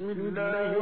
بسم الله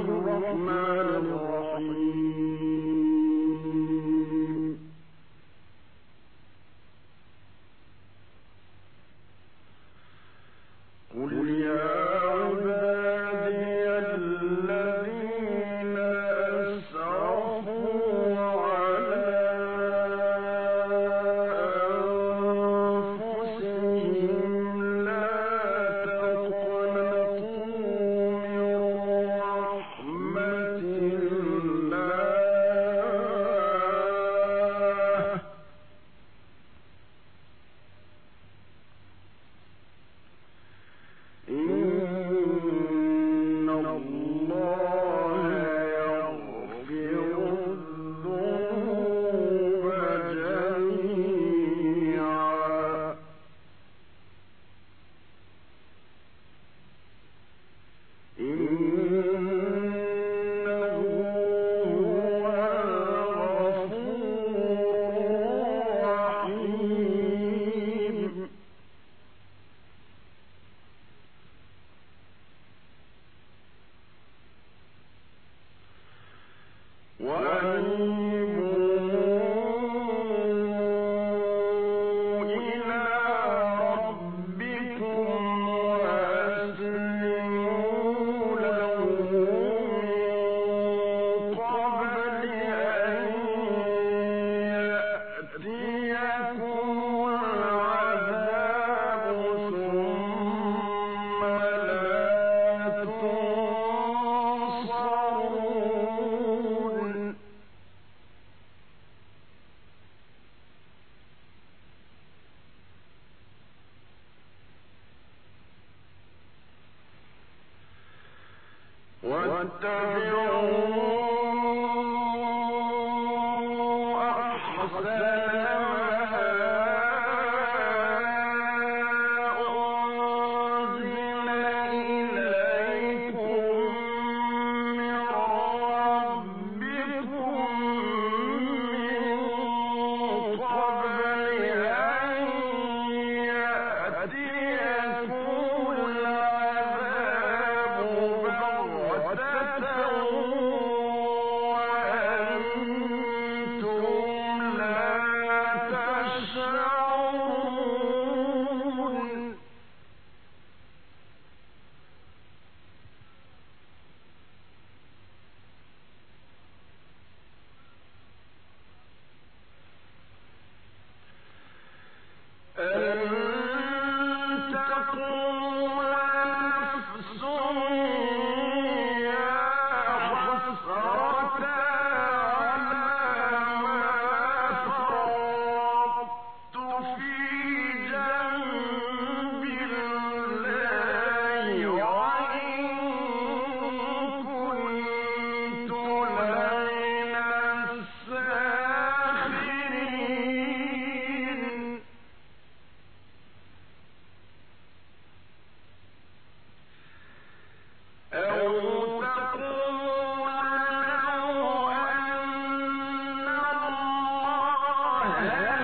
Yeah.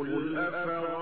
السماء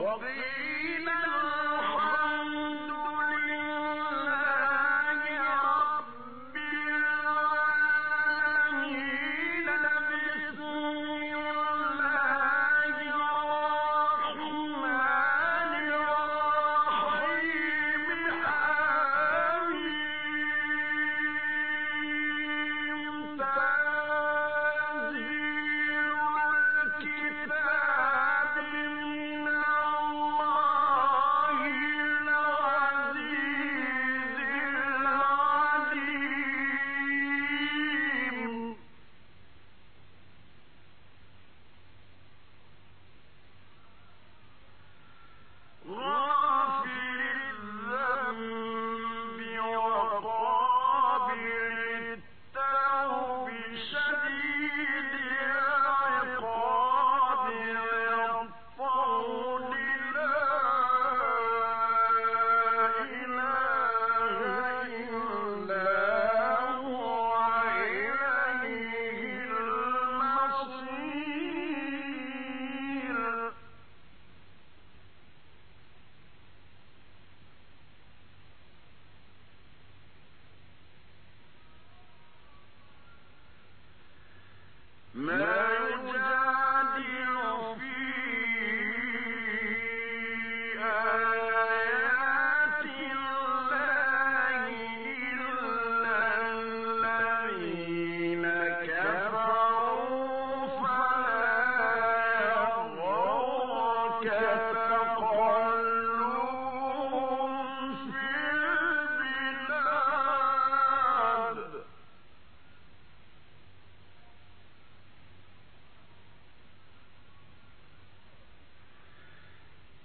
ربي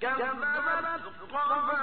وقيل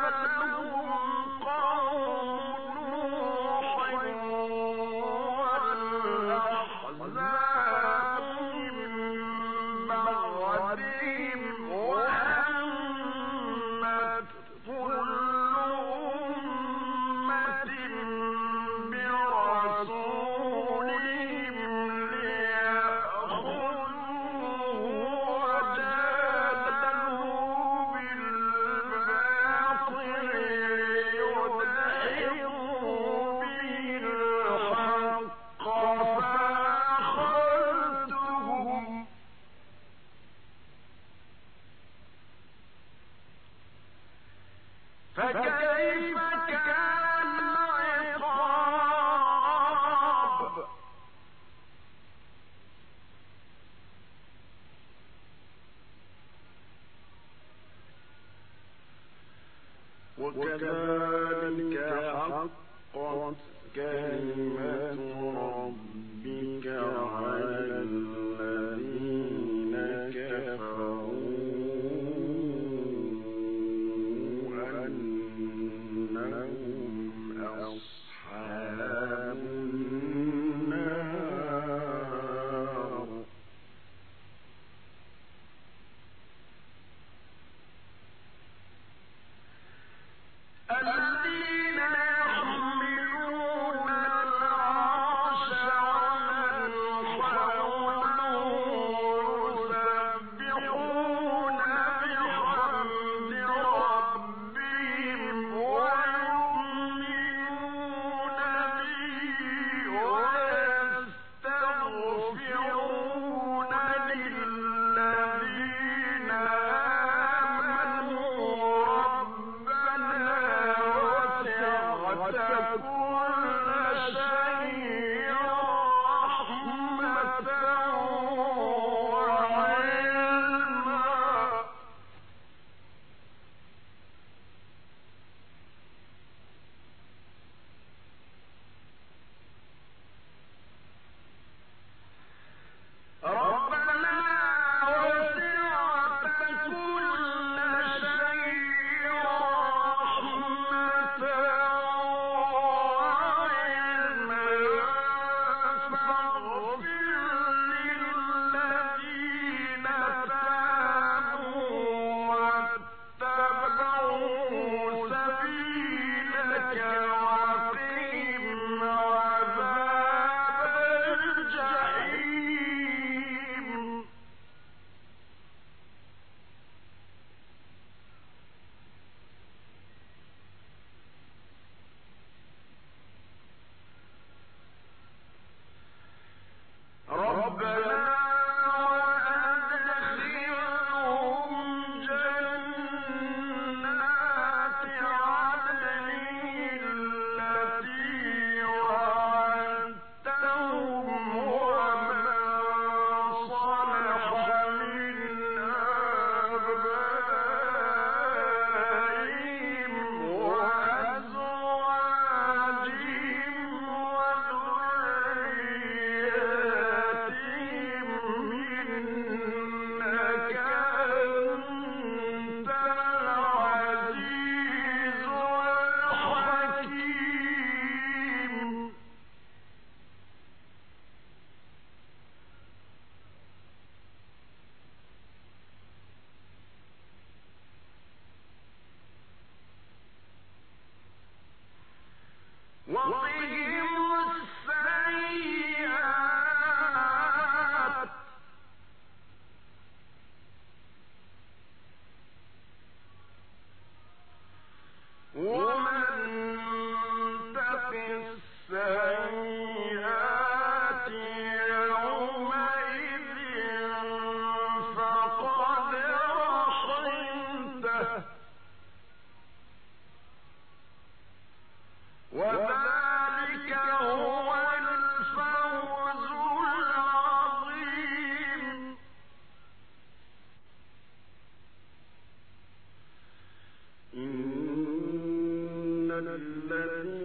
وكذلك حقت كلمة بما